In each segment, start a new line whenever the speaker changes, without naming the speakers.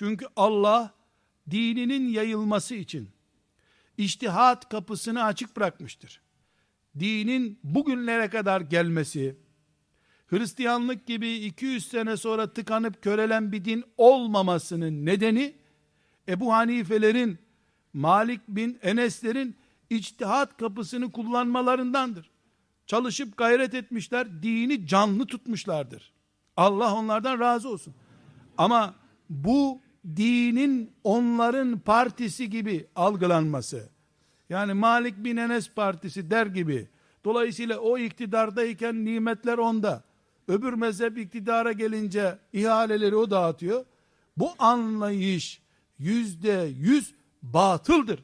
Çünkü Allah dininin yayılması için iştihat kapısını açık bırakmıştır. Dinin bugünlere kadar gelmesi, Hristiyanlık gibi 200 sene sonra tıkanıp körelen bir din olmamasının nedeni Ebu Hanifelerin, Malik bin Eneslerin içtihat kapısını kullanmalarındandır. Çalışıp gayret etmişler, dini canlı tutmuşlardır. Allah onlardan razı olsun. Ama bu dinin onların partisi gibi algılanması, yani Malik bin Enes partisi der gibi, dolayısıyla o iktidardayken nimetler onda, öbür mezhep iktidara gelince ihaleleri o dağıtıyor. Bu anlayış yüzde yüz batıldır.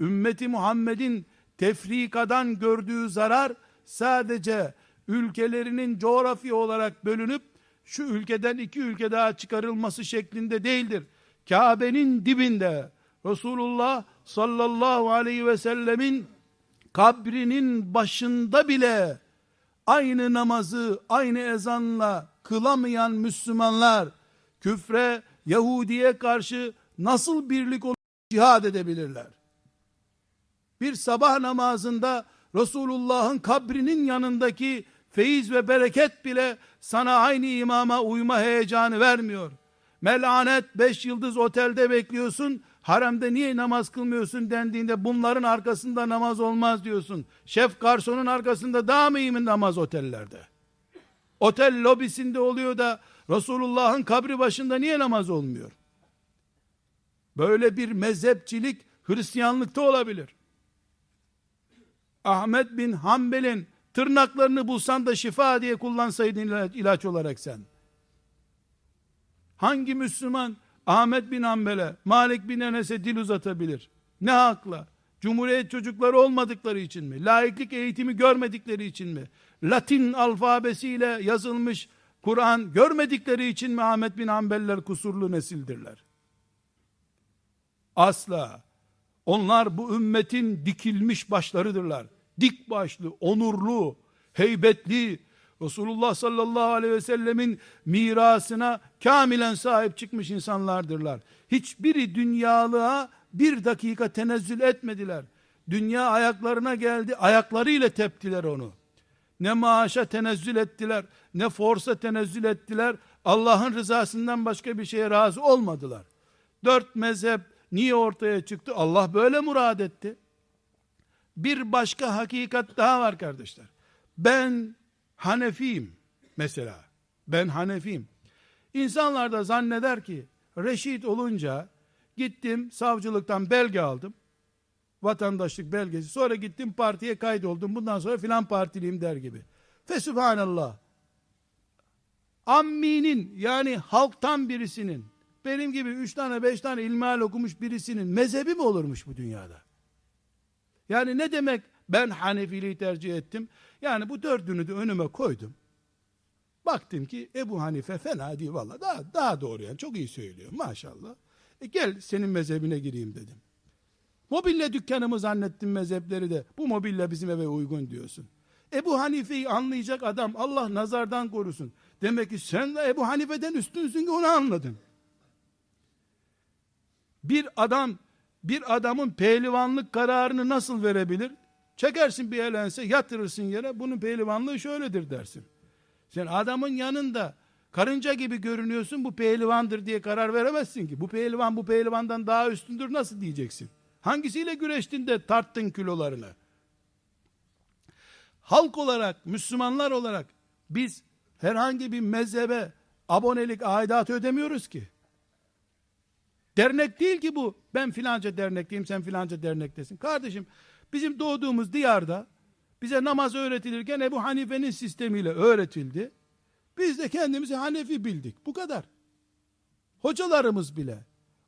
Ümmeti Muhammed'in tefrikadan gördüğü zarar sadece ülkelerinin coğrafya olarak bölünüp şu ülkeden iki ülke daha çıkarılması şeklinde değildir. Kabe'nin dibinde Resulullah sallallahu aleyhi ve sellemin kabrinin başında bile aynı namazı aynı ezanla kılamayan Müslümanlar küfre Yahudiye karşı nasıl birlik olup cihad edebilirler? Bir sabah namazında Resulullah'ın kabrinin yanındaki feyiz ve bereket bile sana aynı imama uyma heyecanı vermiyor. Melanet beş yıldız otelde bekliyorsun, haremde niye namaz kılmıyorsun dendiğinde bunların arkasında namaz olmaz diyorsun. Şef garsonun arkasında daha mı iyi mi namaz otellerde? Otel lobisinde oluyor da Resulullah'ın kabri başında niye namaz olmuyor? Böyle bir mezhepçilik Hristiyanlıkta olabilir. Ahmet bin Hanbel'in tırnaklarını bulsan da şifa diye kullansaydın ilaç olarak sen. Hangi Müslüman Ahmet bin Hanbel'e, Malik bin Enes'e dil uzatabilir? Ne hakla? Cumhuriyet çocukları olmadıkları için mi? Laiklik eğitimi görmedikleri için mi? Latin alfabesiyle yazılmış Kur'an görmedikleri için mi Ahmet bin Hanbeliler kusurlu nesildirler? Asla. Onlar bu ümmetin dikilmiş başlarıdırlar. Dik başlı, onurlu, heybetli, Resulullah sallallahu aleyhi ve sellemin mirasına kamilen sahip çıkmış insanlardırlar. Hiçbiri dünyalığa bir dakika tenezzül etmediler. Dünya ayaklarına geldi, ayaklarıyla teptiler onu. Ne maaşa tenezzül ettiler, ne forsa tenezzül ettiler. Allah'ın rızasından başka bir şeye razı olmadılar. Dört mezhep niye ortaya çıktı? Allah böyle murad etti. Bir başka hakikat daha var kardeşler. Ben Hanefiyim mesela. Ben Hanefiyim. İnsanlar da zanneder ki reşit olunca gittim savcılıktan belge aldım. Vatandaşlık belgesi. Sonra gittim partiye kaydoldum. Bundan sonra filan partiliyim der gibi. Fesubhanallah. Amminin yani halktan birisinin benim gibi üç tane beş tane ilmihal okumuş birisinin mezhebi mi olurmuş bu dünyada? Yani ne demek ben Hanefiliği tercih ettim? Yani bu dördünü de önüme koydum. Baktım ki Ebu Hanife fena değil valla daha, daha doğru yani çok iyi söylüyor maşallah. E gel senin mezhebine gireyim dedim. Mobilya dükkanımı zannettim mezhepleri de bu mobilya bizim eve uygun diyorsun. Ebu Hanife'yi anlayacak adam Allah nazardan korusun. Demek ki sen de Ebu Hanife'den üstünsün ki onu anladın. Bir adam bir adamın pehlivanlık kararını nasıl verebilir? Çekersin bir elense yatırırsın yere bunun pehlivanlığı şöyledir dersin. Sen adamın yanında karınca gibi görünüyorsun bu pehlivandır diye karar veremezsin ki. Bu pehlivan bu pehlivandan daha üstündür nasıl diyeceksin? Hangisiyle güreştin de tarttın kilolarını? Halk olarak, Müslümanlar olarak biz herhangi bir mezhebe abonelik aidatı ödemiyoruz ki. Dernek değil ki bu. Ben filanca dernekteyim, sen filanca dernektesin. Kardeşim, bizim doğduğumuz diyarda bize namaz öğretilirken Ebu Hanife'nin sistemiyle öğretildi. Biz de kendimizi Hanefi bildik. Bu kadar. Hocalarımız bile,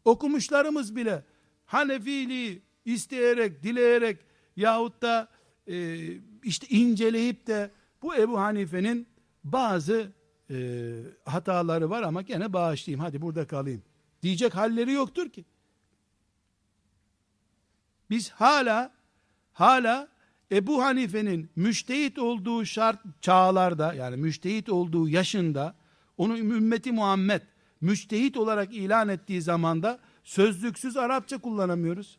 okumuşlarımız bile Hanefiliği isteyerek, dileyerek yahut da e, işte inceleyip de bu Ebu Hanife'nin bazı e, hataları var ama gene bağışlayayım hadi burada kalayım diyecek halleri yoktur ki. Biz hala hala Ebu Hanife'nin müştehit olduğu şart çağlarda yani müştehit olduğu yaşında onu ümmeti Muhammed müçtehit olarak ilan ettiği zamanda sözlüksüz Arapça kullanamıyoruz.